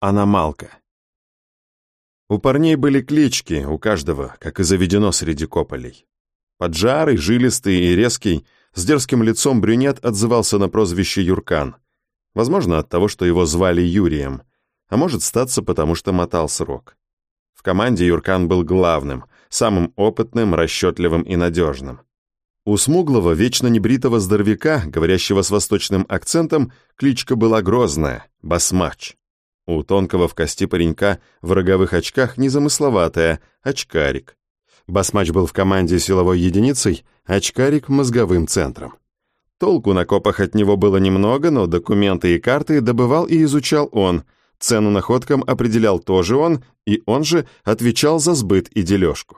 Аномалка. У парней были клички, у каждого, как и заведено среди кополей. Поджарый, жилистый и резкий, с дерзким лицом брюнет отзывался на прозвище Юркан. Возможно, от того, что его звали Юрием, а может статься, потому что мотал срок. В команде Юркан был главным, самым опытным, расчетливым и надежным. У смуглого, вечно небритого здоровяка, говорящего с восточным акцентом, кличка была грозная — Басмач. У тонкого в кости паренька в роговых очках незамысловатая — очкарик. Басмач был в команде силовой единицей, очкарик — мозговым центром. Толку на копах от него было немного, но документы и карты добывал и изучал он, цену находкам определял тоже он, и он же отвечал за сбыт и дележку.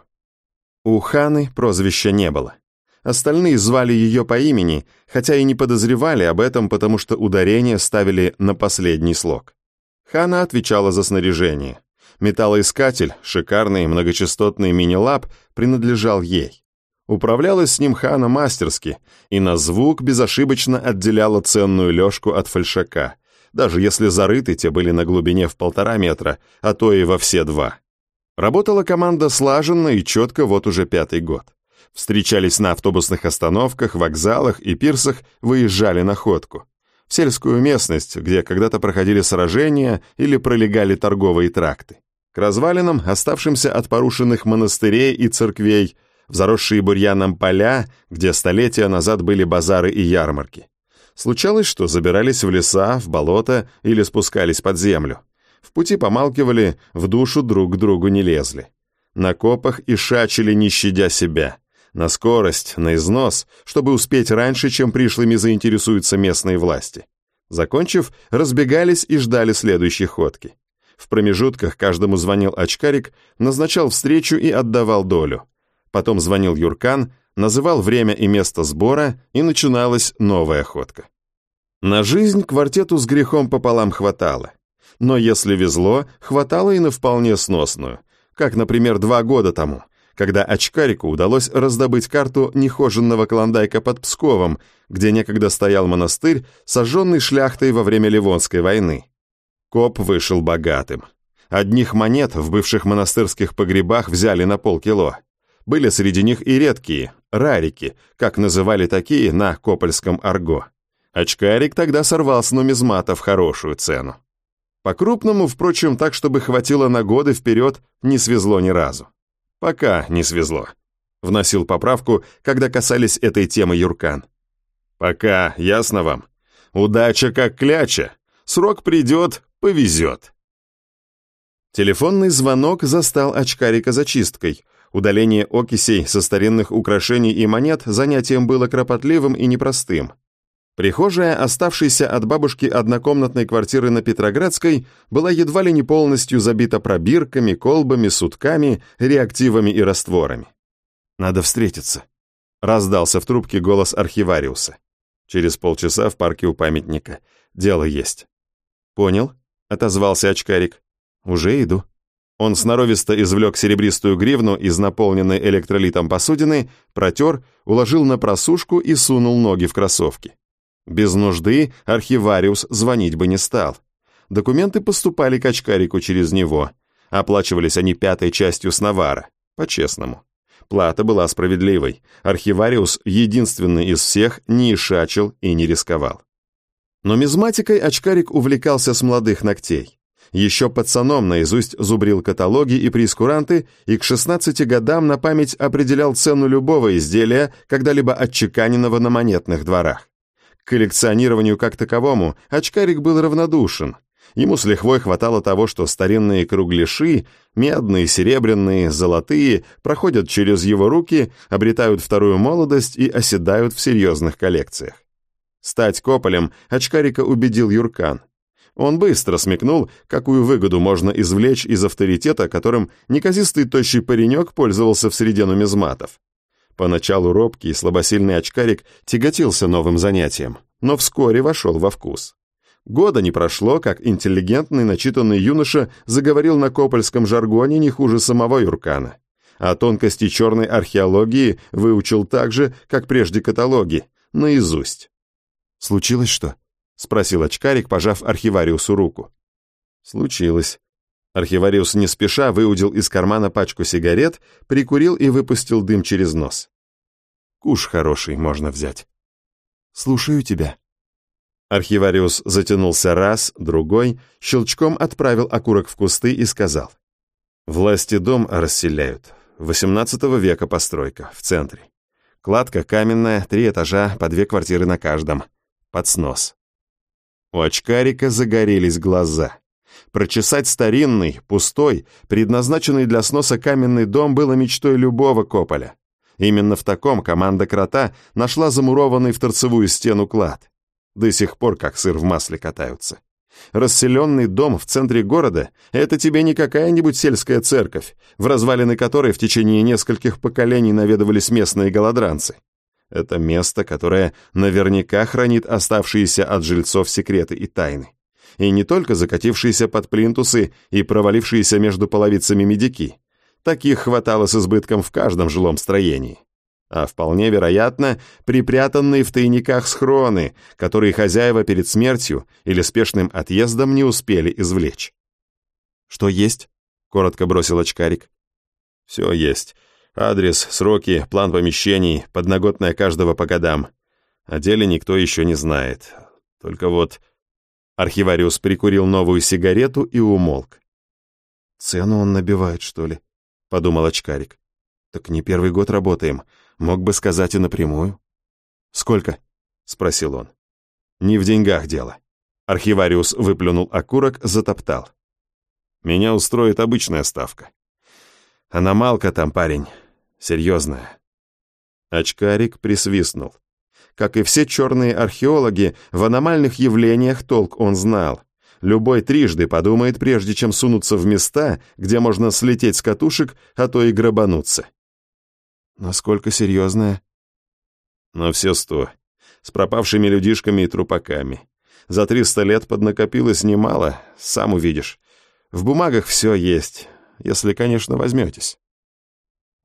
У Ханы прозвища не было. Остальные звали ее по имени, хотя и не подозревали об этом, потому что ударение ставили на последний слог. Хана отвечала за снаряжение. Металлоискатель, шикарный многочастотный мини-лап, принадлежал ей. Управлялась с ним Хана мастерски, и на звук безошибочно отделяла ценную лёжку от фальшака, даже если зарыты те были на глубине в полтора метра, а то и во все два. Работала команда слаженно и четко вот уже пятый год. Встречались на автобусных остановках, вокзалах и пирсах, выезжали на ходку в сельскую местность, где когда-то проходили сражения или пролегали торговые тракты. К развалинам, оставшимся от порушенных монастырей и церквей, в заросшие бурьяном поля, где столетия назад были базары и ярмарки. Случалось, что забирались в леса, в болото или спускались под землю. В пути помалкивали, в душу друг к другу не лезли. На копах и шачили, не щадя себя – на скорость, на износ, чтобы успеть раньше, чем пришлыми заинтересуются местные власти. Закончив, разбегались и ждали следующей ходки. В промежутках каждому звонил очкарик, назначал встречу и отдавал долю. Потом звонил Юркан, называл время и место сбора, и начиналась новая ходка. На жизнь квартету с грехом пополам хватало. Но если везло, хватало и на вполне сносную, как, например, два года тому, когда очкарику удалось раздобыть карту нехоженного клондайка под Псковом, где некогда стоял монастырь, сожженный шляхтой во время Ливонской войны. Коп вышел богатым. Одних монет в бывших монастырских погребах взяли на полкило. Были среди них и редкие, рарики, как называли такие на Копольском арго. Очкарик тогда сорвал с нумизмата в хорошую цену. По-крупному, впрочем, так, чтобы хватило на годы вперед, не свезло ни разу. «Пока не свезло», — вносил поправку, когда касались этой темы Юркан. «Пока, ясно вам? Удача как кляча. Срок придет, повезет». Телефонный звонок застал очкарика зачисткой. Удаление окисей со старинных украшений и монет занятием было кропотливым и непростым. Прихожая, оставшаяся от бабушки однокомнатной квартиры на Петроградской, была едва ли не полностью забита пробирками, колбами, сутками, реактивами и растворами. «Надо встретиться», — раздался в трубке голос архивариуса. Через полчаса в парке у памятника. Дело есть. «Понял», — отозвался очкарик. «Уже иду». Он сноровисто извлек серебристую гривну из наполненной электролитом посудины, протер, уложил на просушку и сунул ноги в кроссовки. Без нужды архивариус звонить бы не стал. Документы поступали к очкарику через него. Оплачивались они пятой частью сновара, по-честному. Плата была справедливой. Архивариус, единственный из всех, не ишачил и не рисковал. Но мизматикой очкарик увлекался с молодых ногтей. Еще пацаном наизусть зубрил каталоги и прескуранты и к 16 годам на память определял цену любого изделия, когда-либо отчеканенного на монетных дворах. Коллекционированию как таковому очкарик был равнодушен. Ему с лихвой хватало того, что старинные кругляши, медные, серебряные, золотые, проходят через его руки, обретают вторую молодость и оседают в серьезных коллекциях. Стать кополем очкарика убедил Юркан. Он быстро смекнул, какую выгоду можно извлечь из авторитета, которым неказистый тощий паренек пользовался в среде нумизматов. Поначалу робкий и слабосильный очкарик тяготился новым занятием, но вскоре вошел во вкус. Года не прошло, как интеллигентный, начитанный юноша заговорил на копольском жаргоне не хуже самого Юркана. А тонкости черной археологии выучил так же, как прежде каталоги, наизусть. «Случилось что?» — спросил очкарик, пожав архивариусу руку. Случилось. Архивариус не спеша выудил из кармана пачку сигарет, прикурил и выпустил дым через нос. Куш хороший можно взять. «Слушаю тебя». Архивариус затянулся раз, другой, щелчком отправил окурок в кусты и сказал. «Власти дом расселяют. XVIII века постройка, в центре. Кладка каменная, три этажа, по две квартиры на каждом. Под снос». У очкарика загорелись глаза. Прочесать старинный, пустой, предназначенный для сноса каменный дом было мечтой любого кополя. Именно в таком команда крота нашла замурованный в торцевую стену клад. До сих пор как сыр в масле катаются. Расселенный дом в центре города – это тебе не какая-нибудь сельская церковь, в развалины которой в течение нескольких поколений наведывались местные голодранцы. Это место, которое наверняка хранит оставшиеся от жильцов секреты и тайны. И не только закатившиеся под плинтусы и провалившиеся между половицами медики, Таких хватало с избытком в каждом жилом строении. А вполне вероятно, припрятанные в тайниках схроны, которые хозяева перед смертью или спешным отъездом не успели извлечь. «Что есть?» — коротко бросил очкарик. «Все есть. Адрес, сроки, план помещений, подноготная каждого по годам. О деле никто еще не знает. Только вот...» Архивариус прикурил новую сигарету и умолк. «Цену он набивает, что ли?» подумал очкарик. Так не первый год работаем, мог бы сказать и напрямую. Сколько? спросил он. Не в деньгах дело. Архивариус выплюнул окурок, затоптал. Меня устроит обычная ставка. Аномалка там, парень, серьезная. Очкарик присвистнул. Как и все черные археологи, в аномальных явлениях толк он знал. Любой трижды подумает, прежде чем сунуться в места, где можно слететь с катушек, а то и грабануться. Насколько серьезная? На все сто. С пропавшими людишками и трупаками. За триста лет поднакопилось немало, сам увидишь. В бумагах все есть, если, конечно, возьметесь.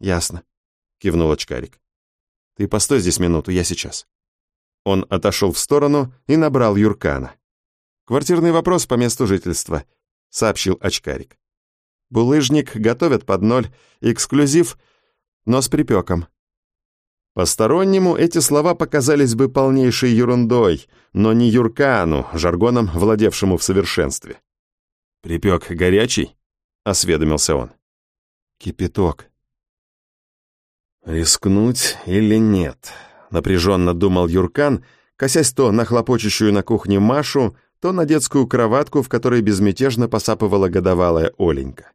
Ясно, кивнул очкарик. Ты постой здесь минуту, я сейчас. Он отошел в сторону и набрал Юркана. «Квартирный вопрос по месту жительства», — сообщил очкарик. «Булыжник готовят под ноль, эксклюзив, но с припеком». Постороннему эти слова показались бы полнейшей ерундой, но не Юркану, жаргоном, владевшему в совершенстве. «Припек горячий?» — осведомился он. «Кипяток». «Рискнуть или нет?» — напряженно думал Юркан, косясь то на хлопочущую на кухне Машу, то на детскую кроватку, в которой безмятежно посапывала годовалая Оленька.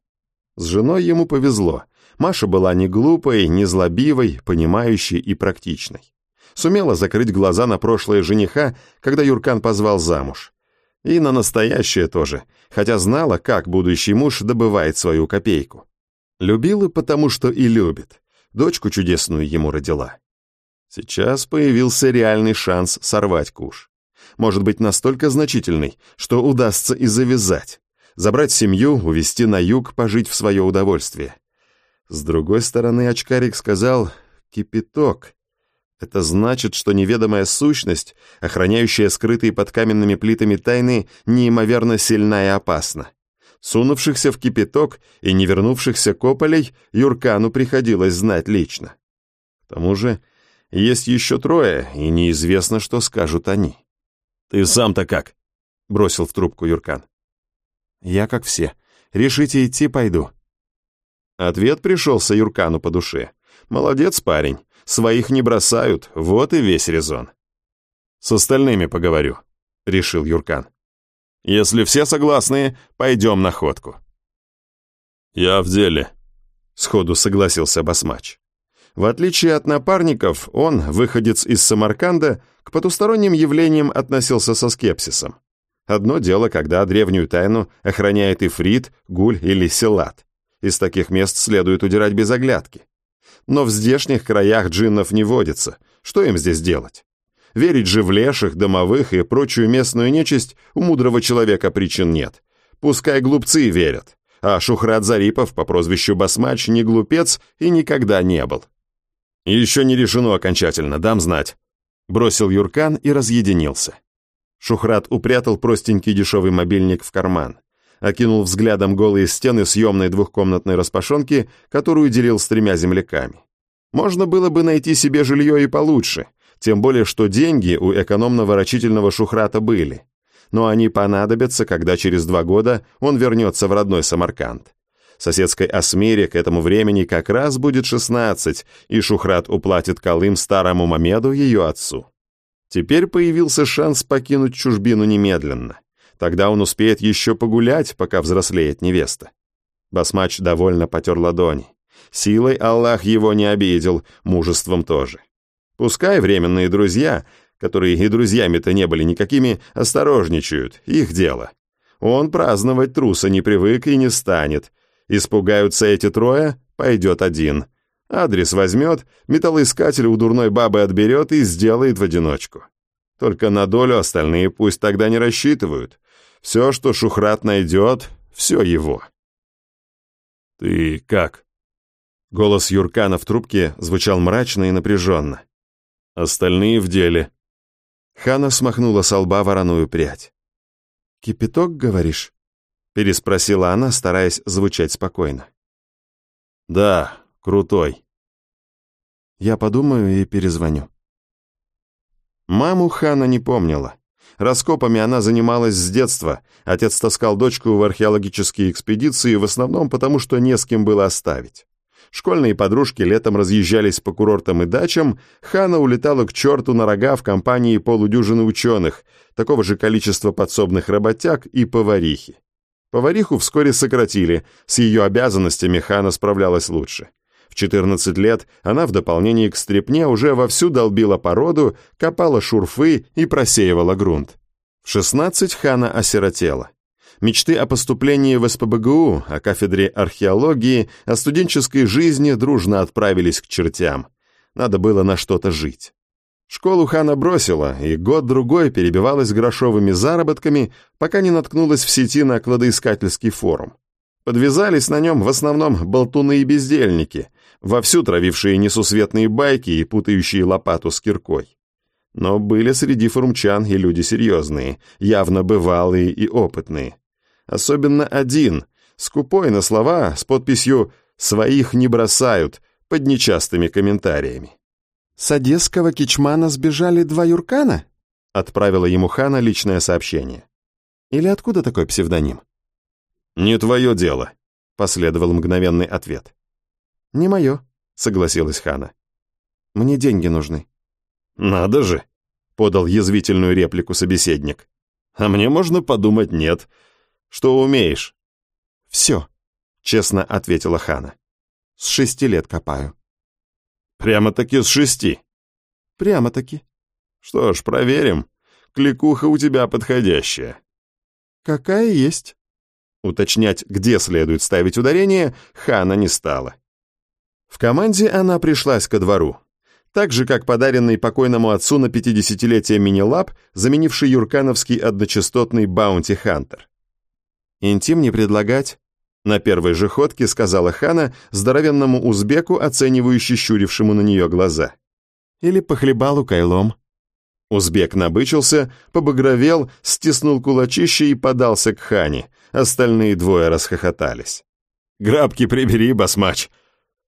С женой ему повезло. Маша была не глупой, не злобивой, понимающей и практичной. Сумела закрыть глаза на прошлое жениха, когда Юркан позвал замуж. И на настоящее тоже, хотя знала, как будущий муж добывает свою копейку. Любила, потому что и любит. Дочку чудесную ему родила. Сейчас появился реальный шанс сорвать куш может быть настолько значительной, что удастся и завязать. Забрать семью, увезти на юг, пожить в свое удовольствие. С другой стороны, очкарик сказал «кипяток». Это значит, что неведомая сущность, охраняющая скрытые под каменными плитами тайны, неимоверно сильна и опасна. Сунувшихся в кипяток и не вернувшихся кополей Юркану приходилось знать лично. К тому же, есть еще трое, и неизвестно, что скажут они. «Ты сам-то как?» — бросил в трубку Юркан. «Я как все. Решите идти, пойду». Ответ пришелся Юркану по душе. «Молодец, парень. Своих не бросают, вот и весь резон». «С остальными поговорю», — решил Юркан. «Если все согласны, пойдем на ходку». «Я в деле», — сходу согласился Басмач. В отличие от напарников, он, выходец из Самарканда, к потусторонним явлениям относился со скепсисом. Одно дело, когда древнюю тайну охраняет ифрит, гуль или селат. Из таких мест следует удирать без оглядки. Но в здешних краях джиннов не водится. Что им здесь делать? Верить же в леших, домовых и прочую местную нечисть у мудрого человека причин нет. Пускай глупцы верят. А Шухрат Зарипов по прозвищу Басмач не глупец и никогда не был. «Еще не решено окончательно, дам знать», — бросил Юркан и разъединился. Шухрат упрятал простенький дешевый мобильник в карман. окинул взглядом голые стены съемной двухкомнатной распашонки, которую делил с тремя земляками. Можно было бы найти себе жилье и получше, тем более что деньги у экономного рачительного шухрата были. Но они понадобятся, когда через два года он вернется в родной Самарканд. Соседской Асмире к этому времени как раз будет 16, и Шухрат уплатит Колым старому Мамеду ее отцу. Теперь появился шанс покинуть чужбину немедленно. Тогда он успеет еще погулять, пока взрослеет невеста. Басмач довольно потер ладони. Силой Аллах его не обидел, мужеством тоже. Пускай временные друзья, которые и друзьями-то не были никакими, осторожничают, их дело. Он праздновать труса не привык и не станет. Испугаются эти трое, пойдет один. Адрес возьмет, металлоискатель у дурной бабы отберет и сделает в одиночку. Только на долю остальные пусть тогда не рассчитывают. Все, что Шухрат найдет, все его. «Ты как?» Голос Юркана в трубке звучал мрачно и напряженно. «Остальные в деле». Хана смахнула с лба вороную прядь. «Кипяток, говоришь?» Переспросила она, стараясь звучать спокойно. «Да, крутой». «Я подумаю и перезвоню». Маму Хана не помнила. Раскопами она занималась с детства. Отец таскал дочку в археологические экспедиции в основном потому, что не с кем было оставить. Школьные подружки летом разъезжались по курортам и дачам, Хана улетала к черту на рога в компании полудюжины ученых, такого же количества подсобных работяг и поварихи. Повариху вскоре сократили, с ее обязанностями Хана справлялась лучше. В 14 лет она в дополнение к стрепне уже вовсю долбила породу, копала шурфы и просеивала грунт. В 16 Хана осиротела. Мечты о поступлении в СПБГУ, о кафедре археологии, о студенческой жизни дружно отправились к чертям. Надо было на что-то жить. Школу Хана бросила, и год-другой перебивалась грошовыми заработками, пока не наткнулась в сети на кладоискательский форум. Подвязались на нем в основном болтуны и бездельники, вовсю травившие несусветные байки и путающие лопату с киркой. Но были среди форумчан и люди серьезные, явно бывалые и опытные. Особенно один, скупой на слова, с подписью «Своих не бросают», под нечастыми комментариями. «С одесского кичмана сбежали два юркана?» Отправила ему Хана личное сообщение. «Или откуда такой псевдоним?» «Не твое дело», — последовал мгновенный ответ. «Не мое», — согласилась Хана. «Мне деньги нужны». «Надо же», — подал язвительную реплику собеседник. «А мне можно подумать нет. Что умеешь?» «Все», — честно ответила Хана. «С шести лет копаю». «Прямо-таки с шести?» «Прямо-таки». «Что ж, проверим. Кликуха у тебя подходящая». «Какая есть». Уточнять, где следует ставить ударение, Хана не стала. В команде она пришлась ко двору. Так же, как подаренный покойному отцу на 50-летие мини-лаб, заменивший юркановский одночастотный Баунти Хантер. «Интим не предлагать?» На первой же ходке сказала Хана здоровенному узбеку, оценивающе щурившему на нее глаза. «Или похлебалу кайлом?» Узбек набычился, побагровел, стиснул кулачище и подался к Хане. Остальные двое расхохотались. «Грабки прибери, басмач!»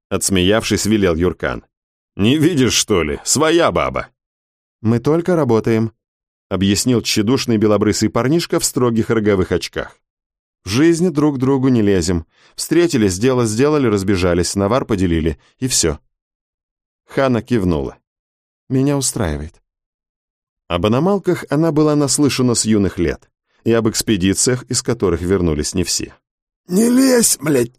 Отсмеявшись, велел Юркан. «Не видишь, что ли? Своя баба!» «Мы только работаем», — объяснил тщедушный белобрысый парнишка в строгих роговых очках. «В жизни друг другу не лезем. Встретились, дело сделали, разбежались, навар поделили, и все». Хана кивнула. «Меня устраивает». Об аномалках она была наслышана с юных лет, и об экспедициях, из которых вернулись не все. «Не лезь, блядь!»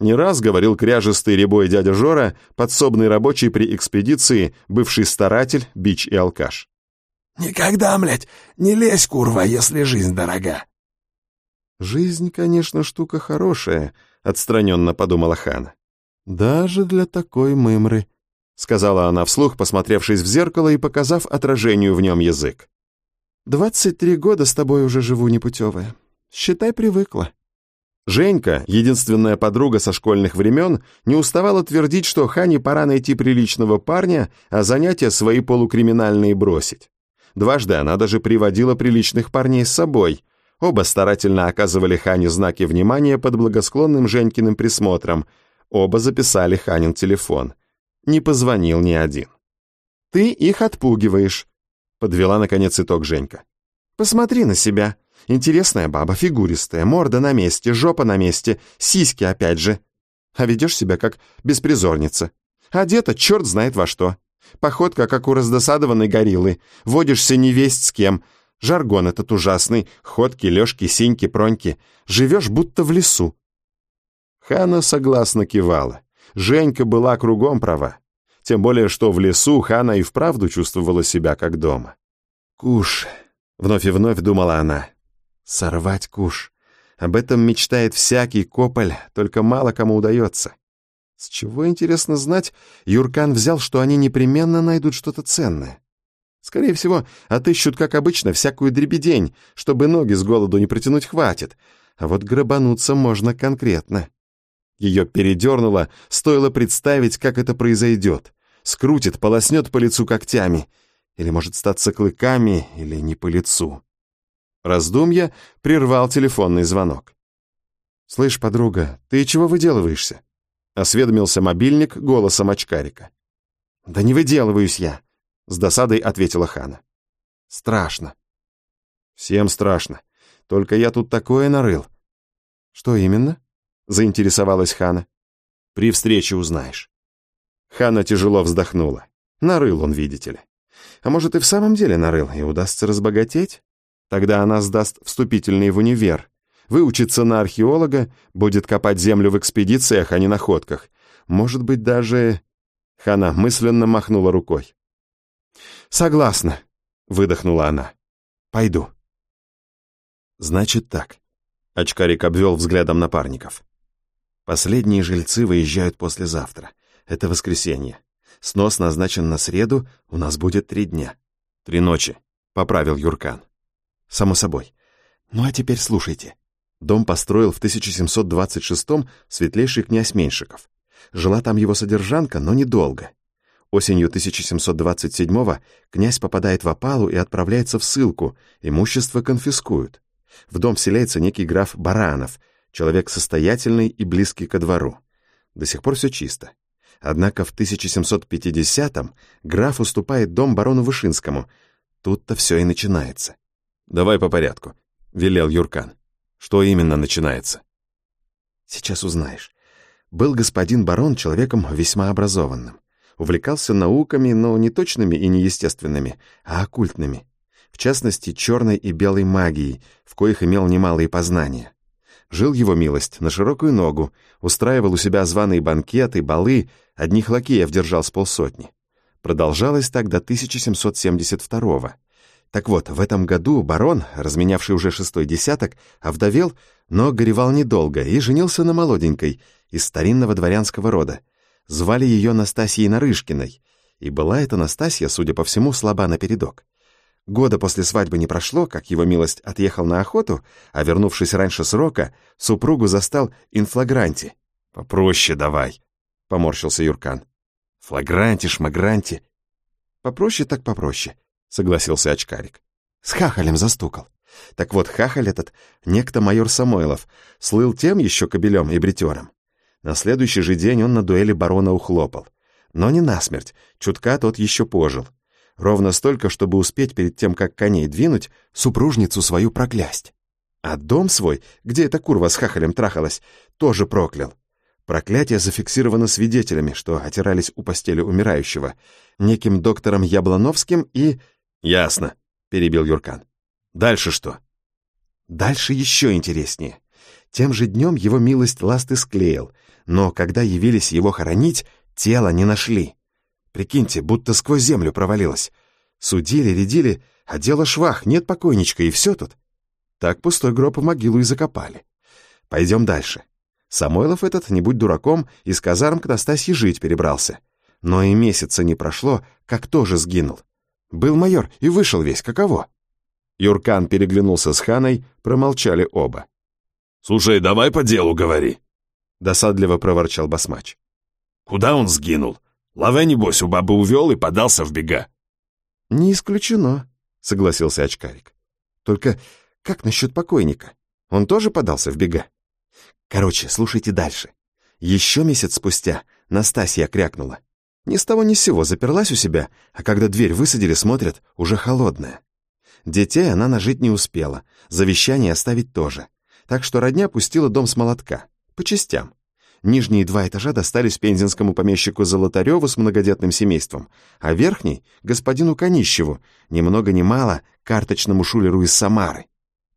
Не раз говорил кряжистый рябой дядя Жора, подсобный рабочий при экспедиции, бывший старатель, бич и алкаш. «Никогда, блядь, не лезь, курва, если жизнь дорога!» «Жизнь, конечно, штука хорошая», — отстраненно подумала Хана. «Даже для такой мымры», — сказала она вслух, посмотревшись в зеркало и показав отражению в нем язык. «Двадцать три года с тобой уже живу непутевая. Считай, привыкла». Женька, единственная подруга со школьных времен, не уставала твердить, что Хане пора найти приличного парня, а занятия свои полукриминальные бросить. Дважды она даже приводила приличных парней с собой. Оба старательно оказывали Хане знаки внимания под благосклонным Женькиным присмотром. Оба записали Ханин телефон. Не позвонил ни один. «Ты их отпугиваешь», — подвела наконец итог Женька. «Посмотри на себя. Интересная баба, фигуристая, морда на месте, жопа на месте, сиськи опять же. А ведешь себя как беспризорница. Одета черт знает во что. Походка, как у раздосадованной гориллы. Водишься не весть с кем, Жаргон этот ужасный, ходки, лёжки, синьки, проньки. Живешь будто в лесу». Хана согласно кивала. Женька была кругом права. Тем более, что в лесу Хана и вправду чувствовала себя как дома. «Куш», — вновь и вновь думала она. «Сорвать куш. Об этом мечтает всякий кополь, только мало кому удается. С чего, интересно знать, Юркан взял, что они непременно найдут что-то ценное. Скорее всего, отыщут, как обычно, всякую дребедень, чтобы ноги с голоду не протянуть хватит. А вот грабануться можно конкретно. Ее передернуло, стоило представить, как это произойдет. Скрутит, полоснет по лицу когтями. Или может статься клыками, или не по лицу. Раздумья прервал телефонный звонок. «Слышь, подруга, ты чего выделываешься?» Осведомился мобильник голосом очкарика. «Да не выделываюсь я. С досадой ответила Хана. Страшно. Всем страшно. Только я тут такое нарыл. Что именно? Заинтересовалась Хана. При встрече узнаешь. Хана тяжело вздохнула. Нарыл он, видите ли. А может и в самом деле нарыл, и удастся разбогатеть? Тогда она сдаст вступительный в универ, выучится на археолога, будет копать землю в экспедициях, а не находках. Может быть, даже... Хана мысленно махнула рукой. «Согласна», — выдохнула она. «Пойду». «Значит так», — очкарик обвел взглядом напарников. «Последние жильцы выезжают послезавтра. Это воскресенье. Снос назначен на среду, у нас будет три дня. Три ночи», — поправил Юркан. «Само собой. Ну а теперь слушайте. Дом построил в 1726-м светлейший князь Меньшиков. Жила там его содержанка, но недолго. Осенью 1727-го князь попадает в опалу и отправляется в ссылку, имущество конфискуют. В дом вселяется некий граф Баранов, человек состоятельный и близкий ко двору. До сих пор все чисто. Однако в 1750-м граф уступает дом барону Вышинскому. Тут-то все и начинается. «Давай по порядку», — велел Юркан. «Что именно начинается?» «Сейчас узнаешь. Был господин барон человеком весьма образованным увлекался науками, но не точными и неестественными, а оккультными. В частности, черной и белой магией, в коих имел немалые познания. Жил его милость на широкую ногу, устраивал у себя званые банкеты, балы, одних лакеев держал с полсотни. Продолжалось так до 1772 -го. Так вот, в этом году барон, разменявший уже шестой десяток, овдовел, но горевал недолго и женился на молоденькой, из старинного дворянского рода, Звали ее Настасьей Нарышкиной, и была эта Настасья, судя по всему, слаба напередок. Года после свадьбы не прошло, как его милость отъехал на охоту, а вернувшись раньше срока, супругу застал инфлагранти. «Попроще давай», — поморщился Юркан. «Флагранти, шмагранти». «Попроще так попроще», — согласился очкарик. С хахалем застукал. Так вот, хахаль этот, некто майор Самойлов, слыл тем еще кобелем и бритером. На следующий же день он на дуэли барона ухлопал. Но не насмерть, чутка тот еще пожил. Ровно столько, чтобы успеть перед тем, как коней двинуть, супружницу свою проклясть. А дом свой, где эта курва с хахалем трахалась, тоже проклял. Проклятие зафиксировано свидетелями, что отирались у постели умирающего, неким доктором Яблоновским и... «Ясно», — перебил Юркан. «Дальше что?» «Дальше еще интереснее. Тем же днем его милость ласты склеил, но когда явились его хоронить, тело не нашли. Прикиньте, будто сквозь землю провалилось. Судили, рядили, а дело швах, нет покойничка, и все тут. Так пустой гроб в могилу и закопали. Пойдем дальше. Самойлов этот, не будь дураком, из казарм к Настасье жить перебрался. Но и месяца не прошло, как тоже сгинул. Был майор и вышел весь, каково. Юркан переглянулся с Ханой, промолчали оба. «Слушай, давай по делу говори», досадливо проворчал басмач. «Куда он сгинул? Лаве, небось, у бабы увел и подался в бега». «Не исключено», — согласился очкарик. «Только Как насчет покойника? Он тоже подался в бега? Короче, слушайте дальше. Еще месяц спустя Настасья крякнула. Ни с того ни с сего заперлась у себя, а когда дверь высадили, смотрят, уже холодная. Детей она нажить не успела, завещание оставить тоже. Так что родня пустила дом с молотка. По частям. Нижние два этажа достались пензенскому помещику Золотареву с многодетным семейством, а верхний — господину Конищеву, ни много ни мало, карточному шулеру из Самары.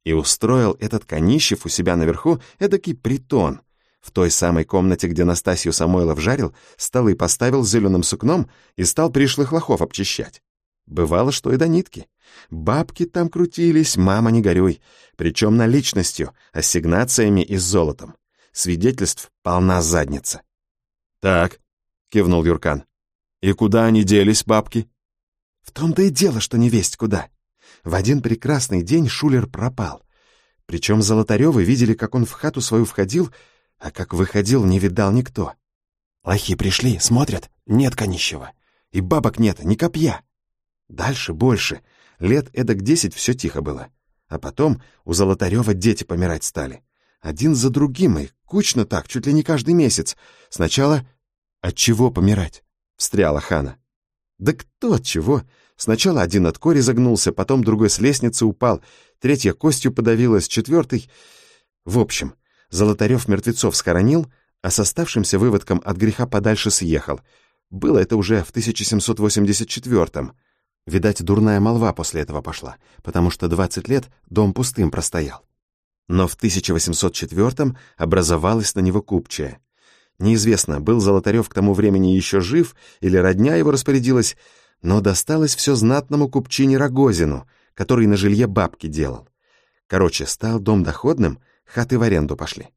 И устроил этот Конищев у себя наверху эдакий притон. В той самой комнате, где Настасью Самойлов жарил, столы поставил зеленым сукном и стал пришлых лохов обчищать. Бывало, что и до нитки. Бабки там крутились, мама не горюй, причем наличностью, ассигнациями и золотом. Свидетельств полна задница. «Так», — кивнул Юркан. «И куда они делись, бабки?» «В том-то и дело, что не весть куда. В один прекрасный день Шулер пропал. Причем Золотаревы видели, как он в хату свою входил, а как выходил, не видал никто. Лохи пришли, смотрят, нет Конищева. И бабок нет, ни копья. Дальше больше. Лет эдак десять все тихо было. А потом у Золотарева дети помирать стали. Один за другим, и кучно так, чуть ли не каждый месяц. Сначала «От чего помирать?» — встряла Хана. «Да кто от чего?» Сначала один от кори загнулся, потом другой с лестницы упал, третья костью подавилась, четвертый... В общем, Золотарев мертвецов схоронил, а с оставшимся выводком от греха подальше съехал. Было это уже в 1784-м. Видать, дурная молва после этого пошла, потому что 20 лет дом пустым простоял. Но в 1804-м образовалась на него купчая. Неизвестно, был Золотарев к тому времени еще жив или родня его распорядилась, но досталось все знатному купчине Рогозину, который на жилье бабки делал. Короче, стал дом доходным, хаты в аренду пошли.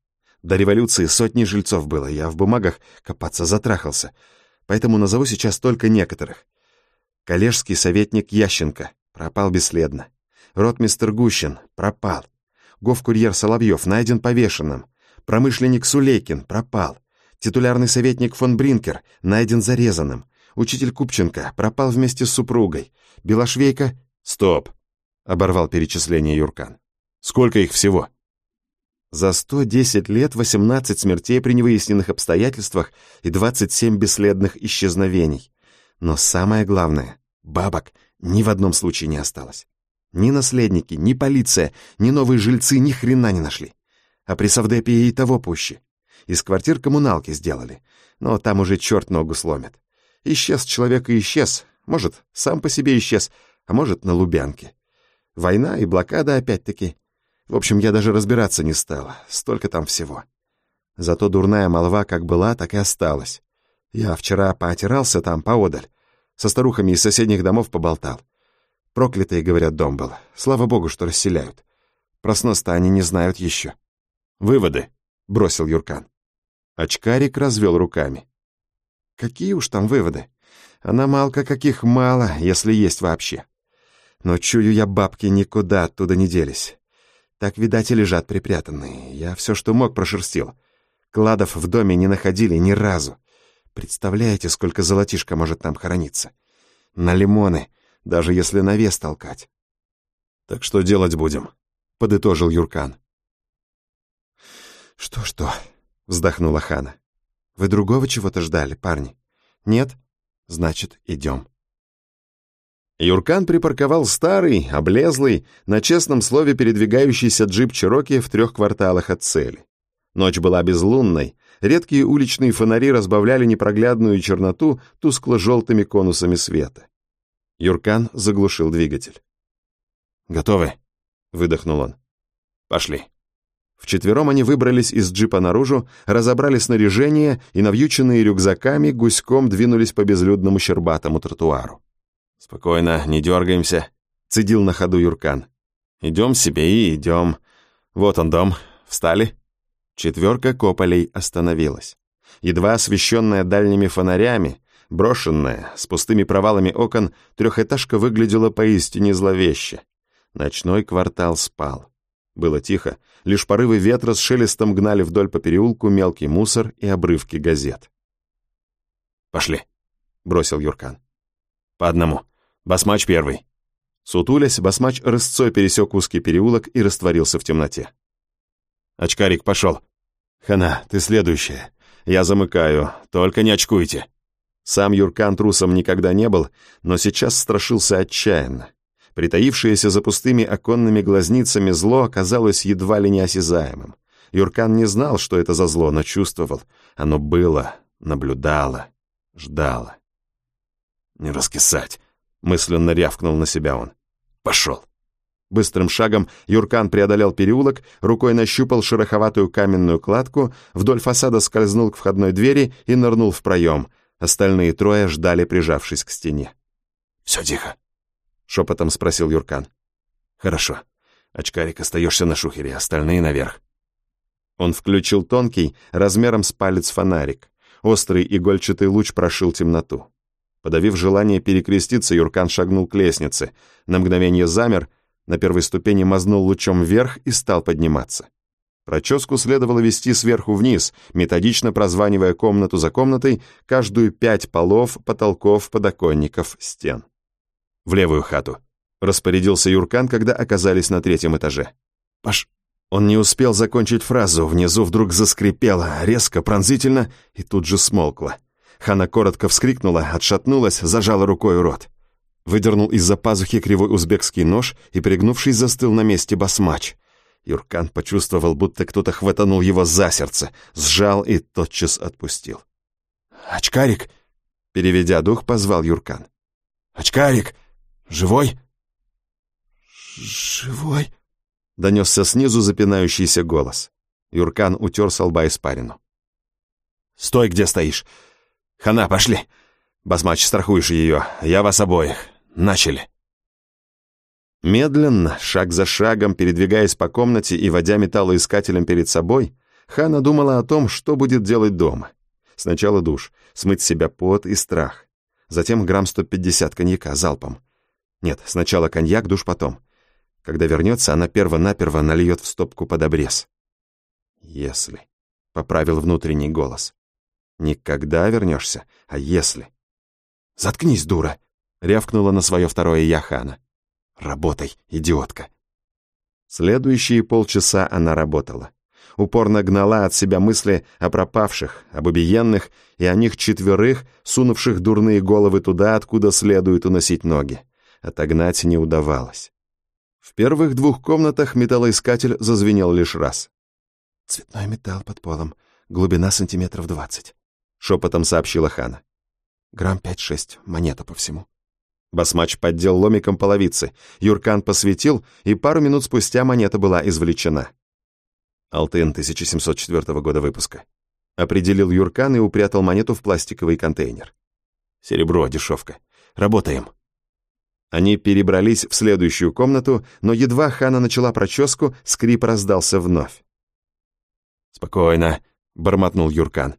До революции сотни жильцов было, я в бумагах копаться затрахался, поэтому назову сейчас только некоторых. Коллежский советник Ященко пропал бесследно. Ротмистер Гущин пропал. Говкурьер Соловьев найден повешенным. Промышленник Сулейкин пропал. Титулярный советник фон Бринкер найден зарезанным. Учитель Купченко пропал вместе с супругой. Белошвейка... Стоп! Оборвал перечисление Юркан. Сколько их всего? За 110 лет 18 смертей при невыясненных обстоятельствах и 27 бесследных исчезновений. Но самое главное, бабок ни в одном случае не осталось. Ни наследники, ни полиция, ни новые жильцы ни хрена не нашли. А при совдепе и того пуще. Из квартир коммуналки сделали, но там уже черт ногу сломит. Исчез человек и исчез, может, сам по себе исчез, а может, на Лубянке. Война и блокада опять-таки. В общем, я даже разбираться не стала, столько там всего. Зато дурная молва как была, так и осталась. Я вчера поотирался там поодаль. Со старухами из соседних домов поболтал. Проклятый, говорят, дом был. Слава богу, что расселяют. Проснуться они не знают еще. «Выводы», — бросил Юркан. Очкарик развел руками. «Какие уж там выводы? Она малка каких мало, если есть вообще. Но чую я, бабки никуда оттуда не делись. Так, видать, и лежат припрятанные. Я все, что мог, прошерстил. Кладов в доме не находили ни разу. Представляете, сколько золотишка может там хорониться? На лимоны, даже если на вес толкать. «Так что делать будем?» — подытожил Юркан. «Что-что?» — вздохнула Хана. «Вы другого чего-то ждали, парни? Нет? Значит, идем». Юркан припарковал старый, облезлый, на честном слове передвигающийся джип Чироки в трех кварталах от цели. Ночь была безлунной, редкие уличные фонари разбавляли непроглядную черноту тускло-желтыми конусами света. Юркан заглушил двигатель. «Готовы?» — выдохнул он. «Пошли». Вчетвером они выбрались из джипа наружу, разобрали снаряжение и, навьюченные рюкзаками, гуськом двинулись по безлюдному щербатому тротуару. «Спокойно, не дергаемся», — цедил на ходу Юркан. «Идем себе и идем. Вот он дом. Встали?» Четверка кополей остановилась. Едва освещенная дальними фонарями, брошенная, с пустыми провалами окон, трехэтажка выглядела поистине зловеще. Ночной квартал спал. Было тихо, лишь порывы ветра с шелестом гнали вдоль по переулку мелкий мусор и обрывки газет. «Пошли», — бросил Юркан. «По одному. Басмач первый». Сутулясь, басмач рысцой пересек узкий переулок и растворился в темноте. «Очкарик, пошел!» «Хана, ты следующая. Я замыкаю. Только не очкуйте!» Сам Юркан трусом никогда не был, но сейчас страшился отчаянно. Притаившееся за пустыми оконными глазницами зло оказалось едва ли неосязаемым. Юркан не знал, что это за зло, но чувствовал. Оно было, наблюдало, ждало. «Не раскисать!» — мысленно рявкнул на себя он. «Пошел!» Быстрым шагом Юркан преодолел переулок, рукой нащупал шероховатую каменную кладку, вдоль фасада скользнул к входной двери и нырнул в проем. Остальные трое ждали, прижавшись к стене. «Все тихо», — шепотом спросил Юркан. «Хорошо. Очкарик, остаешься на шухере, остальные наверх». Он включил тонкий, размером с палец фонарик. Острый игольчатый луч прошил темноту. Подавив желание перекреститься, Юркан шагнул к лестнице. На мгновение замер, на первой ступени мазнул лучом вверх и стал подниматься. Проческу следовало вести сверху вниз, методично прозванивая комнату за комнатой каждую пять полов, потолков, подоконников, стен. «В левую хату», — распорядился Юркан, когда оказались на третьем этаже. «Паш...» Он не успел закончить фразу, внизу вдруг заскрипело, резко, пронзительно, и тут же смолкло. Хана коротко вскрикнула, отшатнулась, зажала рукой рот. Выдернул из-за пазухи кривой узбекский нож и, пригнувшись, застыл на месте басмач. Юркан почувствовал, будто кто-то хватанул его за сердце, сжал и тотчас отпустил. «Очкарик!» Переведя дух, позвал Юркан. «Очкарик! Живой?» «Живой?» Донесся снизу запинающийся голос. Юркан утер со лба испарину. «Стой, где стоишь! Хана, пошли! Басмач, страхуешь ее, я вас обоих. Начали!» Медленно, шаг за шагом, передвигаясь по комнате и водя металлоискателем перед собой, Хана думала о том, что будет делать дома. Сначала душ, смыть себя пот и страх. Затем грамм 150 коньяка залпом. Нет, сначала коньяк, душ потом. Когда вернется, она перво-наперво нальет в стопку под обрез. «Если», — поправил внутренний голос. «Никогда вернешься, а если?» «Заткнись, дура!» — рявкнула на свое второе Яхана. «Работай, идиотка!» Следующие полчаса она работала. Упорно гнала от себя мысли о пропавших, об убиенных и о них четверых, сунувших дурные головы туда, откуда следует уносить ноги. Отогнать не удавалось. В первых двух комнатах металлоискатель зазвенел лишь раз. «Цветной металл под полом, глубина сантиметров двадцать», — шепотом сообщила Хана. «Грамм пять-шесть, монета по всему». Басмач поддел ломиком половицы, Юркан посветил, и пару минут спустя монета была извлечена. Алтын 1704 года выпуска. Определил Юркан и упрятал монету в пластиковый контейнер. Серебро, дешевка. Работаем. Они перебрались в следующую комнату, но едва Хана начала проческу, скрип раздался вновь. «Спокойно», — бормотнул Юркан.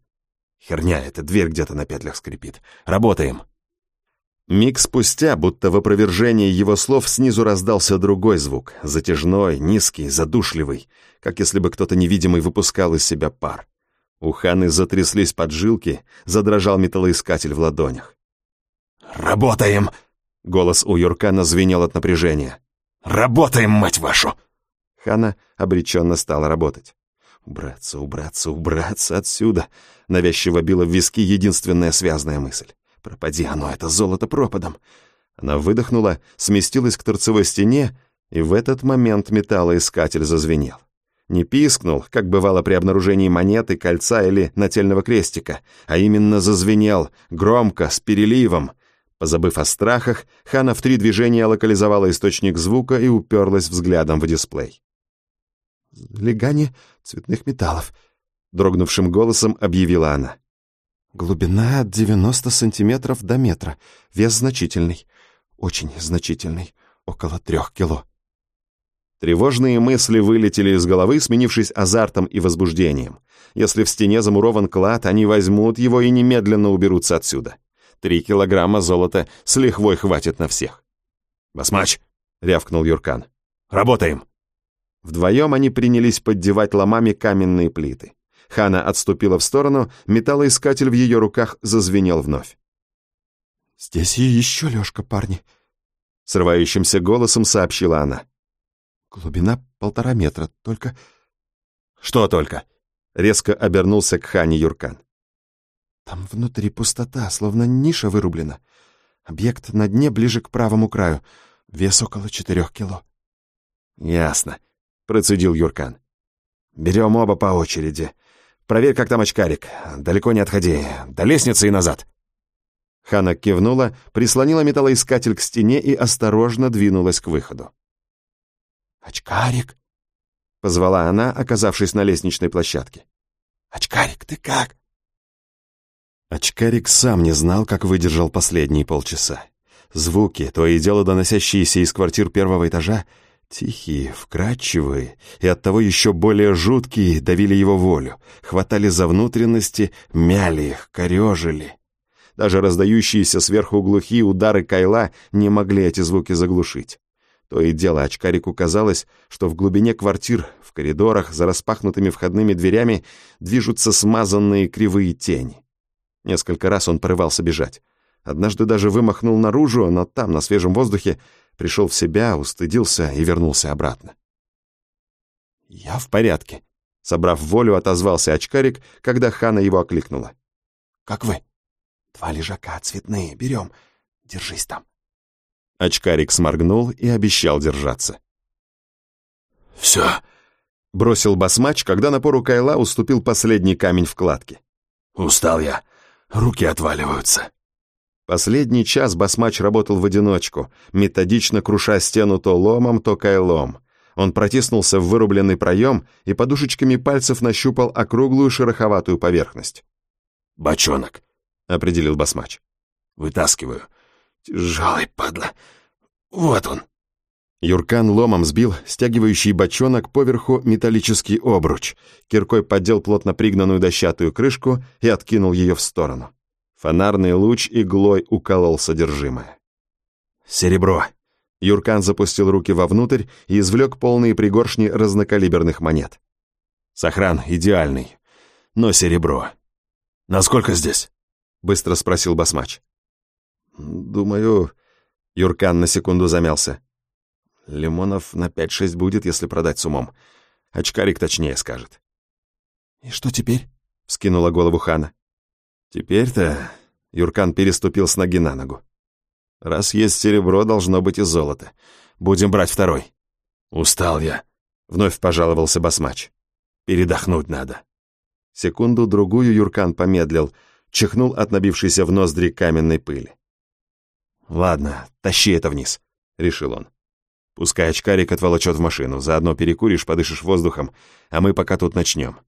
«Херня, эта дверь где-то на петлях скрипит. Работаем». Миг спустя, будто в опровержении его слов, снизу раздался другой звук, затяжной, низкий, задушливый, как если бы кто-то невидимый выпускал из себя пар. У Ханы затряслись поджилки, задрожал металлоискатель в ладонях. «Работаем!» — голос у Юркана звенел от напряжения. «Работаем, мать вашу!» Хана обреченно стала работать. «Убраться, убраться, убраться отсюда!» Навязчиво била в виски единственная связная мысль. Пропади оно, это золото пропадом. Она выдохнула, сместилась к торцевой стене, и в этот момент металлоискатель зазвенел. Не пискнул, как бывало при обнаружении монеты, кольца или нательного крестика, а именно зазвенел, громко, с переливом. Позабыв о страхах, Хана в три движения локализовала источник звука и уперлась взглядом в дисплей. «Легание цветных металлов», — дрогнувшим голосом объявила она. Глубина от 90 сантиметров до метра. Вес значительный. Очень значительный. Около трех кило. Тревожные мысли вылетели из головы, сменившись азартом и возбуждением. Если в стене замурован клад, они возьмут его и немедленно уберутся отсюда. Три килограмма золота с лихвой хватит на всех. «Басмач!» — рявкнул Юркан. «Работаем!» Вдвоем они принялись поддевать ломами каменные плиты. Хана отступила в сторону, металлоискатель в ее руках зазвенел вновь. «Здесь и еще Лешка, парни», Срывающимся голосом сообщила она. «Глубина полтора метра, только...» «Что только?» Резко обернулся к Хане Юркан. «Там внутри пустота, словно ниша вырублена. Объект на дне ближе к правому краю. Вес около четырех кило». «Ясно», — процедил Юркан. «Берем оба по очереди. Проверь, как там очкарик. Далеко не отходи. До лестницы и назад». Хана кивнула, прислонила металлоискатель к стене и осторожно двинулась к выходу. «Очкарик!» — позвала она, оказавшись на лестничной площадке. «Очкарик, ты как?» Очкарик сам не знал, как выдержал последние полчаса. Звуки, то и дело доносящиеся из квартир первого этажа, тихие, вкрадчивые и оттого еще более жуткие, давили его волю, хватали за внутренности, мяли их, корежили. Даже раздающиеся сверху глухие удары кайла не могли эти звуки заглушить. То и дело очкарику казалось, что в глубине квартир, в коридорах, за распахнутыми входными дверями движутся смазанные кривые тени. Несколько раз он порывался бежать. Однажды даже вымахнул наружу, но там, на свежем воздухе, пришел в себя, устыдился и вернулся обратно. «Я в порядке», — собрав волю, отозвался очкарик, когда Хана его окликнула. «Как вы?» «Два лежака цветные, берем. Держись там». Очкарик сморгнул и обещал держаться. «Все», — бросил басмач, когда напору Кайла уступил последний камень в кладке. «Устал я. Руки отваливаются». Последний час басмач работал в одиночку, методично круша стену то ломом, то кайлом. Он протиснулся в вырубленный проем и подушечками пальцев нащупал округлую шероховатую поверхность. «Бочонок», — определил басмач. «Вытаскиваю. Тяжелый, падла. Вот он. Юркан ломом сбил стягивающий бочонок поверху металлический обруч. Киркой поддел плотно пригнанную дощатую крышку и откинул ее в сторону. Фонарный луч иглой уколол содержимое. «Серебро!» Юркан запустил руки вовнутрь и извлек полные пригоршни разнокалиберных монет. «Сохран идеальный, но серебро». «Насколько здесь?» — быстро спросил басмач. «Думаю...» Юркан на секунду замялся. «Лимонов на пять-шесть будет, если продать с умом. Очкарик точнее скажет». «И что теперь?» — скинула голову Хана. «Теперь-то...» — Юркан переступил с ноги на ногу. «Раз есть серебро, должно быть и золото. Будем брать второй». «Устал я», — вновь пожаловался басмач. «Передохнуть надо». Секунду-другую Юркан помедлил, чихнул от набившейся в ноздри каменной пыли. «Ладно, тащи это вниз», — решил он. «Пускай очкарик отволочет в машину, заодно перекуришь, подышишь воздухом, а мы пока тут начнем».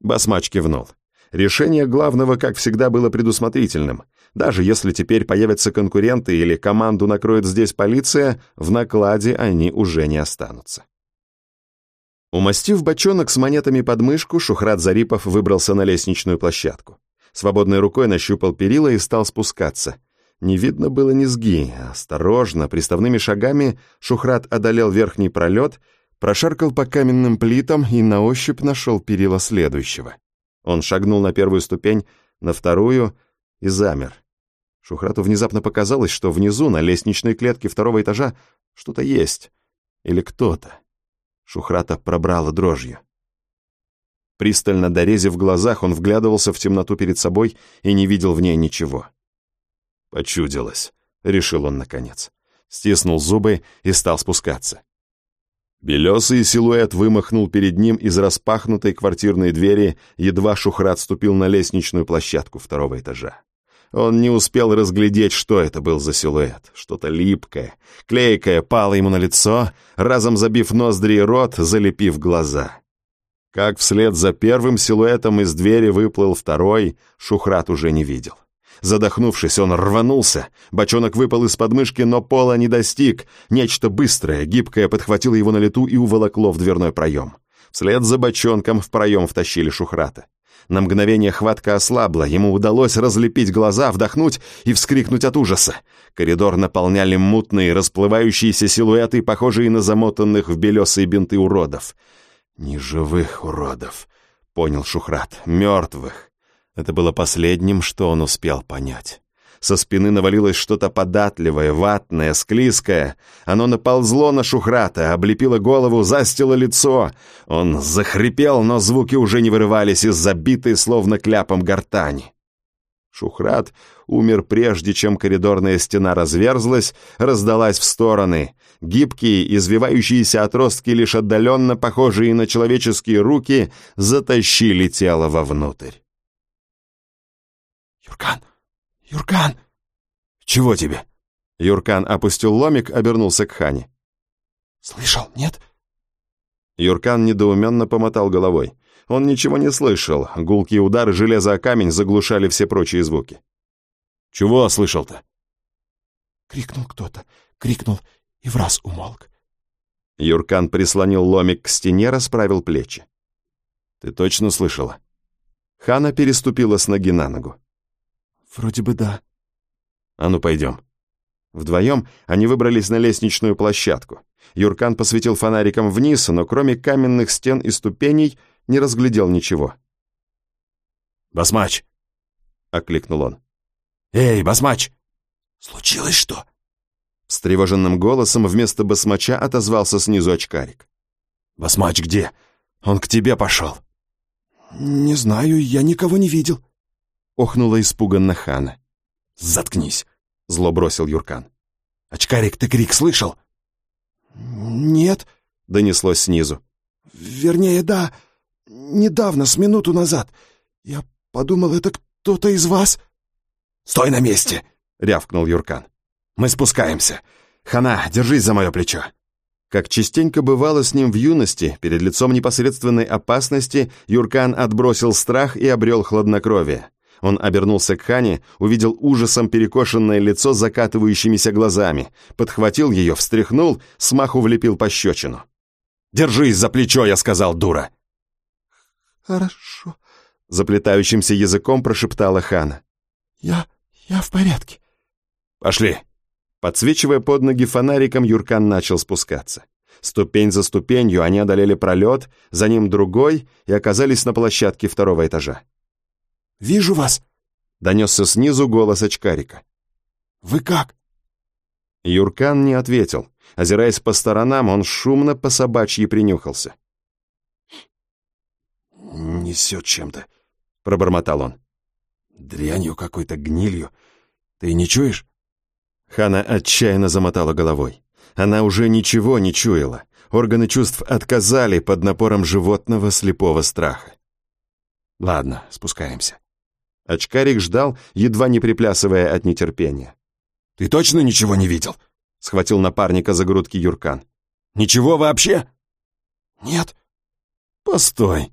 Басмач кивнул. Решение главного, как всегда, было предусмотрительным. Даже если теперь появятся конкуренты или команду накроет здесь полиция, в накладе они уже не останутся. Умастив бочонок с монетами под мышку, Шухрат Зарипов выбрался на лестничную площадку. Свободной рукой нащупал перила и стал спускаться — не видно было низги. Осторожно, приставными шагами Шухрат одолел верхний пролет, прошаркал по каменным плитам и на ощупь нашел перила следующего. Он шагнул на первую ступень, на вторую и замер. Шухрату внезапно показалось, что внизу, на лестничной клетке второго этажа, что-то есть. Или кто-то. Шухрата пробрало дрожью. Пристально дорезив глазах, он вглядывался в темноту перед собой и не видел в ней ничего. «Почудилось», — решил он наконец. Стиснул зубы и стал спускаться. Белесый силуэт вымахнул перед ним из распахнутой квартирной двери, едва Шухрат ступил на лестничную площадку второго этажа. Он не успел разглядеть, что это был за силуэт. Что-то липкое, клейкое пало ему на лицо, разом забив ноздри и рот, залепив глаза. Как вслед за первым силуэтом из двери выплыл второй, Шухрат уже не видел. Задохнувшись, он рванулся. Бочонок выпал из подмышки, но пола не достиг. Нечто быстрое, гибкое подхватило его на лету и уволокло в дверной проем. Вслед за бочонком в проем втащили Шухрата. На мгновение хватка ослабла, ему удалось разлепить глаза, вдохнуть и вскрикнуть от ужаса. Коридор наполняли мутные, расплывающиеся силуэты, похожие на замотанных в белесые бинты уродов. «Неживых уродов», — понял Шухрат, — «мертвых». Это было последним, что он успел понять. Со спины навалилось что-то податливое, ватное, склизкое. Оно наползло на Шухрата, облепило голову, застило лицо. Он захрипел, но звуки уже не вырывались из забитой, словно кляпом гортани. Шухрат умер прежде, чем коридорная стена разверзлась, раздалась в стороны. Гибкие, извивающиеся отростки, лишь отдаленно похожие на человеческие руки, затащили тело вовнутрь. «Юркан! Юркан!» «Чего тебе?» Юркан опустил ломик, обернулся к Хане. «Слышал, нет?» Юркан недоуменно помотал головой. Он ничего не слышал, гулкие удары железа о камень заглушали все прочие звуки. «Чего слышал-то?» Крикнул кто-то, крикнул и в раз умолк. Юркан прислонил ломик к стене, расправил плечи. «Ты точно слышала?» Хана переступила с ноги на ногу. «Вроде бы да». «А ну, пойдем». Вдвоем они выбрались на лестничную площадку. Юркан посветил фонариком вниз, но кроме каменных стен и ступеней не разглядел ничего. «Басмач!» — окликнул он. «Эй, басмач!» «Случилось что?» С тревоженным голосом вместо басмача отозвался снизу очкарик. «Басмач где? Он к тебе пошел!» «Не знаю, я никого не видел», — охнула испуганно Хана. «Заткнись!» — зло бросил Юркан. «Очкарик, ты крик слышал?» «Нет», — донеслось снизу. «Вернее, да, недавно, с минуту назад. Я подумал, это кто-то из вас...» «Стой на месте!» — рявкнул Юркан. «Мы спускаемся. Хана, держись за мое плечо!» Как частенько бывало с ним в юности, перед лицом непосредственной опасности Юркан отбросил страх и обрел хладнокровие. Он обернулся к Хане, увидел ужасом перекошенное лицо с закатывающимися глазами, подхватил ее, встряхнул, смаху влепил пощечину. «Держись за плечо, я сказал, дура!» «Хорошо», — заплетающимся языком прошептала Хана. «Я... я в порядке». «Пошли». Подсвечивая под ноги фонариком, Юркан начал спускаться. Ступень за ступенью они одолели пролет, за ним другой и оказались на площадке второго этажа. «Вижу вас!» — донесся снизу голос очкарика. «Вы как?» Юркан не ответил. Озираясь по сторонам, он шумно по собачьи принюхался. «Несет чем-то», — пробормотал он. «Дрянью какой-то, гнилью. Ты не чуешь?» Хана отчаянно замотала головой. Она уже ничего не чуяла. Органы чувств отказали под напором животного слепого страха. «Ладно, спускаемся». Очкарик ждал, едва не приплясывая от нетерпения. «Ты точно ничего не видел?» — схватил напарника за грудки Юркан. «Ничего вообще?» «Нет». «Постой».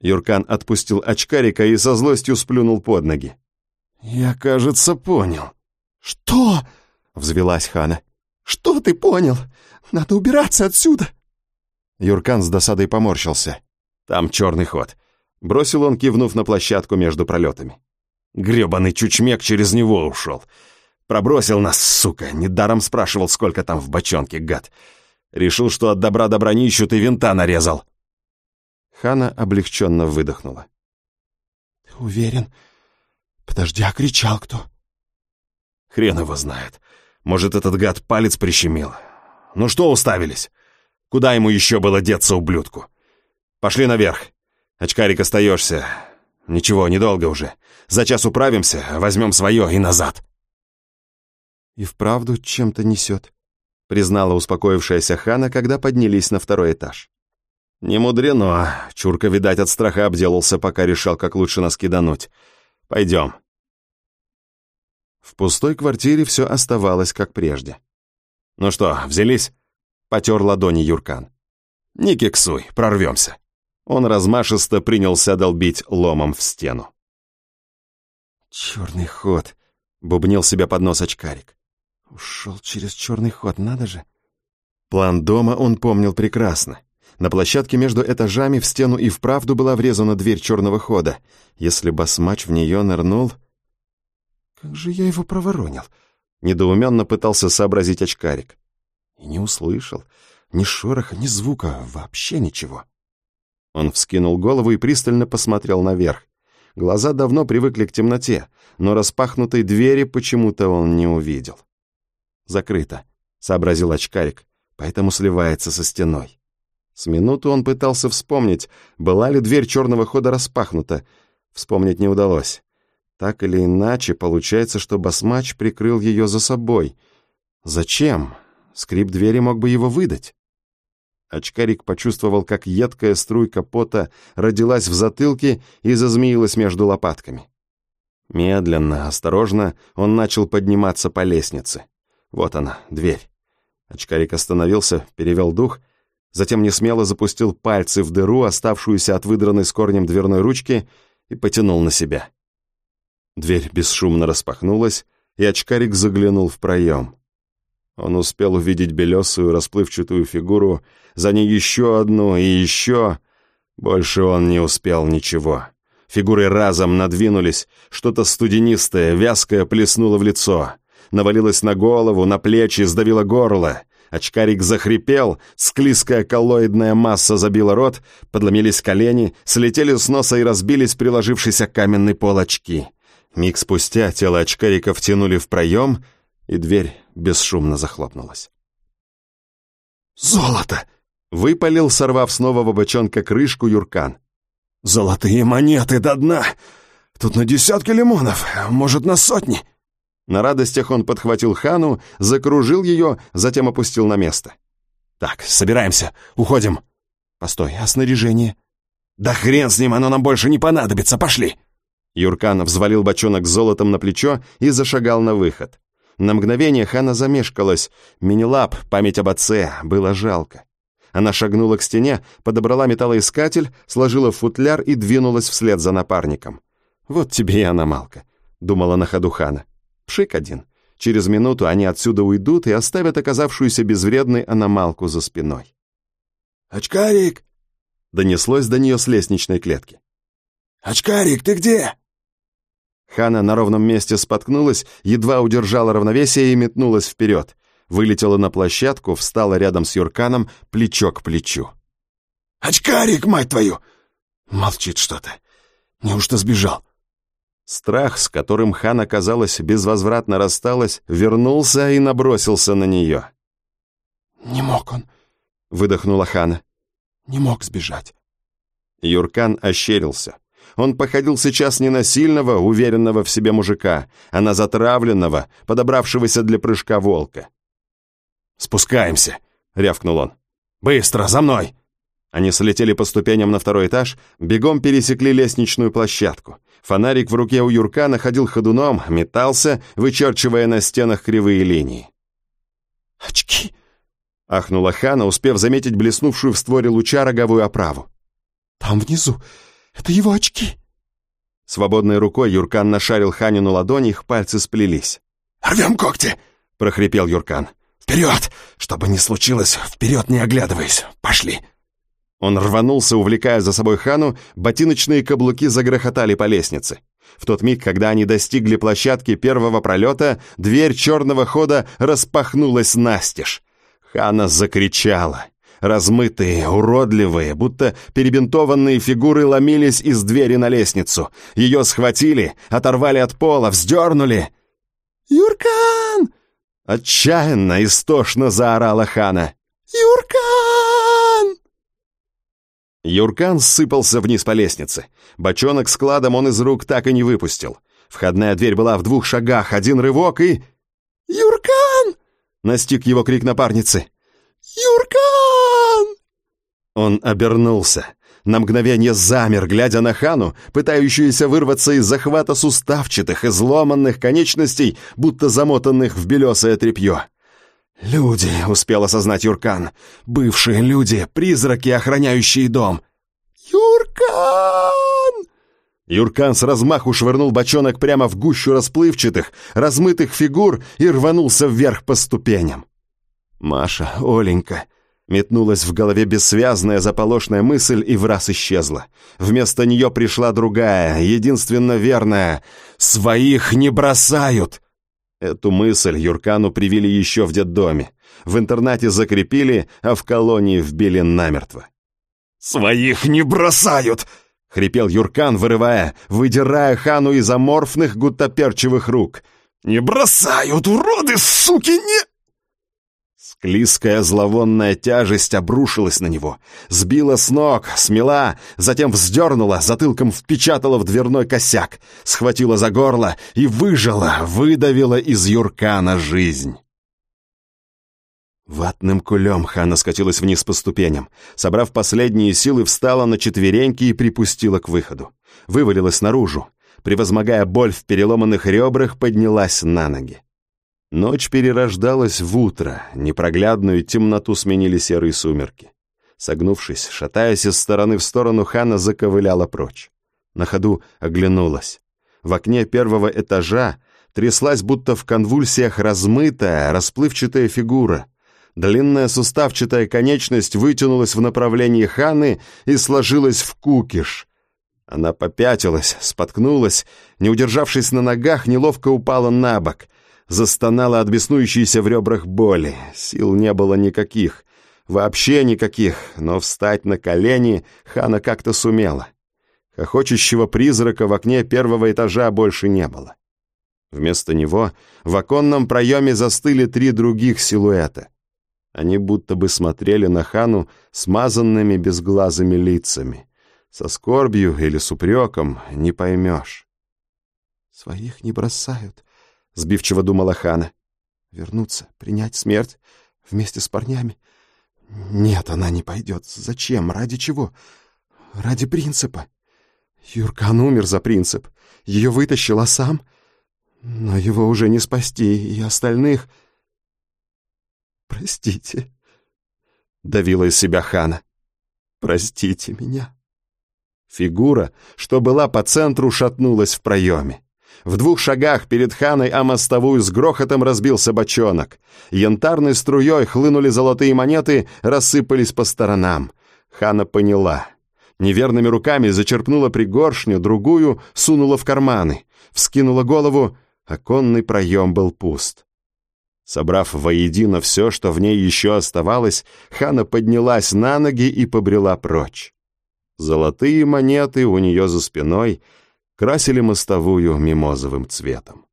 Юркан отпустил очкарика и со злостью сплюнул под ноги. «Я, кажется, понял». «Что?» — взвелась Хана. «Что ты понял? Надо убираться отсюда!» Юркан с досадой поморщился. «Там черный ход». Бросил он, кивнув на площадку между пролетами. Гребаный чучмек через него ушел. Пробросил нас, сука, недаром спрашивал, сколько там в бочонке, гад. Решил, что от добра добра не ищут и винта нарезал. Хана облегченно выдохнула. «Ты уверен? Подожди, а кричал кто?» Хрен его знает. Может, этот гад палец прищемил. Ну что уставились? Куда ему еще было деться, ублюдку? Пошли наверх. Очкарик, остаешься. Ничего, недолго уже. За час управимся, возьмем свое и назад. И вправду чем-то несет, признала успокоившаяся Хана, когда поднялись на второй этаж. Не мудрено. Чурка, видать, от страха обделался, пока решал, как лучше нас кидануть. Пойдем. В пустой квартире все оставалось как прежде. «Ну что, взялись?» — потер ладони Юркан. «Не кексуй, прорвемся». Он размашисто принялся долбить ломом в стену. «Черный ход», — бубнил себя под нос очкарик. «Ушел через черный ход, надо же». План дома он помнил прекрасно. На площадке между этажами в стену и вправду была врезана дверь черного хода. Если басмач в нее нырнул... Как же я его проворонил? Недоуменно пытался сообразить очкарик. И не услышал. Ни шороха, ни звука, вообще ничего. Он вскинул голову и пристально посмотрел наверх. Глаза давно привыкли к темноте, но распахнутой двери почему-то он не увидел. «Закрыто», — сообразил очкарик, поэтому сливается со стеной. С минуту он пытался вспомнить, была ли дверь черного хода распахнута. Вспомнить не удалось. Так или иначе, получается, что басмач прикрыл ее за собой. Зачем? Скрип двери мог бы его выдать. Очкарик почувствовал, как едкая струйка пота родилась в затылке и зазмеилась между лопатками. Медленно, осторожно он начал подниматься по лестнице. Вот она, дверь. Очкарик остановился, перевел дух, затем несмело запустил пальцы в дыру, оставшуюся от выдранной с корнем дверной ручки, и потянул на себя. Дверь бесшумно распахнулась, и очкарик заглянул в проем. Он успел увидеть белесую расплывчатую фигуру, за ней еще одну и еще. Больше он не успел ничего. Фигуры разом надвинулись, что-то студенистое, вязкое плеснуло в лицо. Навалилось на голову, на плечи, сдавило горло. Очкарик захрипел, склизкая коллоидная масса забила рот, подломились колени, слетели с носа и разбились приложившийся каменный пол очки. Миг спустя тело очкарика втянули в проем — и дверь бесшумно захлопнулась. «Золото!» — выпалил, сорвав с нового бочонка крышку Юркан. «Золотые монеты до дна! Тут на десятки лимонов, может, на сотни!» На радостях он подхватил Хану, закружил ее, затем опустил на место. «Так, собираемся, уходим!» «Постой, а снаряжение?» «Да хрен с ним, оно нам больше не понадобится, пошли!» Юркан взвалил бочонок с золотом на плечо и зашагал на выход. На мгновение Хана замешкалась. Минилап, память об отце, было жалко. Она шагнула к стене, подобрала металлоискатель, сложила футляр и двинулась вслед за напарником. «Вот тебе и аномалка», — думала на ходу Хана. «Пшик один. Через минуту они отсюда уйдут и оставят оказавшуюся безвредной аномалку за спиной». «Очкарик!» — донеслось до нее с лестничной клетки. «Очкарик, ты где?» Хана на ровном месте споткнулась, едва удержала равновесие и метнулась вперед. Вылетела на площадку, встала рядом с Юрканом, плечо к плечу. «Очкарик, мать твою!» Молчит что-то. Неужто сбежал? Страх, с которым Хана, казалось, безвозвратно рассталась, вернулся и набросился на нее. «Не мог он», — выдохнула Хана. «Не мог сбежать». Юркан ощерился. Он походил сейчас не на сильного, уверенного в себе мужика, а на затравленного, подобравшегося для прыжка волка. «Спускаемся!» — рявкнул он. «Быстро, за мной!» Они слетели по ступеням на второй этаж, бегом пересекли лестничную площадку. Фонарик в руке у Юрка находил ходуном, метался, вычерчивая на стенах кривые линии. «Очки!» — ахнула Хана, успев заметить блеснувшую в створе луча роговую оправу. «Там внизу это его очки!» Свободной рукой Юркан нашарил Ханину ладони, их пальцы сплелись. «Рвем когти!» — прохрипел Юркан. «Вперед! Что бы ни случилось, вперед не оглядываясь! Пошли!» Он рванулся, увлекая за собой Хану, ботиночные каблуки загрохотали по лестнице. В тот миг, когда они достигли площадки первого пролета, дверь черного хода распахнулась настежь. Хана закричала. Размытые, уродливые, будто перебинтованные фигуры ломились из двери на лестницу. Ее схватили, оторвали от пола, вздернули. «Юркан!» Отчаянно, истошно заорала Хана. «Юркан!» Юркан сыпался вниз по лестнице. Бочонок с кладом он из рук так и не выпустил. Входная дверь была в двух шагах, один рывок и... «Юркан!» — настиг его крик напарницы. «Юркан!» Он обернулся. На мгновение замер, глядя на Хану, пытающуюся вырваться из захвата суставчатых, изломанных конечностей, будто замотанных в белесое тряпье. «Люди», — успел осознать Юркан, — «бывшие люди, призраки, охраняющие дом». «Юркан!» Юркан с размаху швырнул бочонок прямо в гущу расплывчатых, размытых фигур и рванулся вверх по ступеням. «Маша, Оленька!» Метнулась в голове бессвязная заполошная мысль и враз исчезла. Вместо нее пришла другая, единственно верная. «Своих не бросают!» Эту мысль Юркану привили еще в детдоме. В интернате закрепили, а в колонии вбили намертво. «Своих не бросают!» хрипел Юркан, вырывая, выдирая хану из аморфных гуттаперчевых рук. «Не бросают, уроды, суки, не...» Склизкая зловонная тяжесть обрушилась на него, сбила с ног, смела, затем вздернула, затылком впечатала в дверной косяк, схватила за горло и выжила, выдавила из Юркана жизнь. Ватным кулем Хана скатилась вниз по ступеням. Собрав последние силы, встала на четвереньки и припустила к выходу. Вывалилась наружу. Превозмогая боль в переломанных ребрах, поднялась на ноги. Ночь перерождалась в утро, непроглядную темноту сменили серые сумерки. Согнувшись, шатаясь из стороны в сторону, Хана заковыляла прочь. На ходу оглянулась. В окне первого этажа тряслась, будто в конвульсиях размытая, расплывчатая фигура — Длинная суставчатая конечность вытянулась в направлении Ханы и сложилась в кукиш. Она попятилась, споткнулась, не удержавшись на ногах, неловко упала на бок. Застонала от беснующейся в ребрах боли. Сил не было никаких. Вообще никаких, но встать на колени Хана как-то сумела. Хохочущего призрака в окне первого этажа больше не было. Вместо него в оконном проеме застыли три других силуэта — они будто бы смотрели на хану смазанными безглазыми лицами. Со скорбью или с упреком не поймешь. «Своих не бросают», — сбивчиво думала хана. «Вернуться, принять смерть вместе с парнями? Нет, она не пойдет. Зачем? Ради чего? Ради принципа. Юркан умер за принцип. Ее вытащил, а сам... Но его уже не спасти, и остальных... «Простите», — давила из себя Хана. «Простите меня». Фигура, что была по центру, шатнулась в проеме. В двух шагах перед Ханой о мостовую с грохотом разбился бочонок. Янтарной струей хлынули золотые монеты, рассыпались по сторонам. Хана поняла. Неверными руками зачерпнула пригоршню, другую сунула в карманы. Вскинула голову, оконный проем был пуст. Собрав воедино все, что в ней еще оставалось, Хана поднялась на ноги и побрела прочь. Золотые монеты у нее за спиной красили мостовую мимозовым цветом.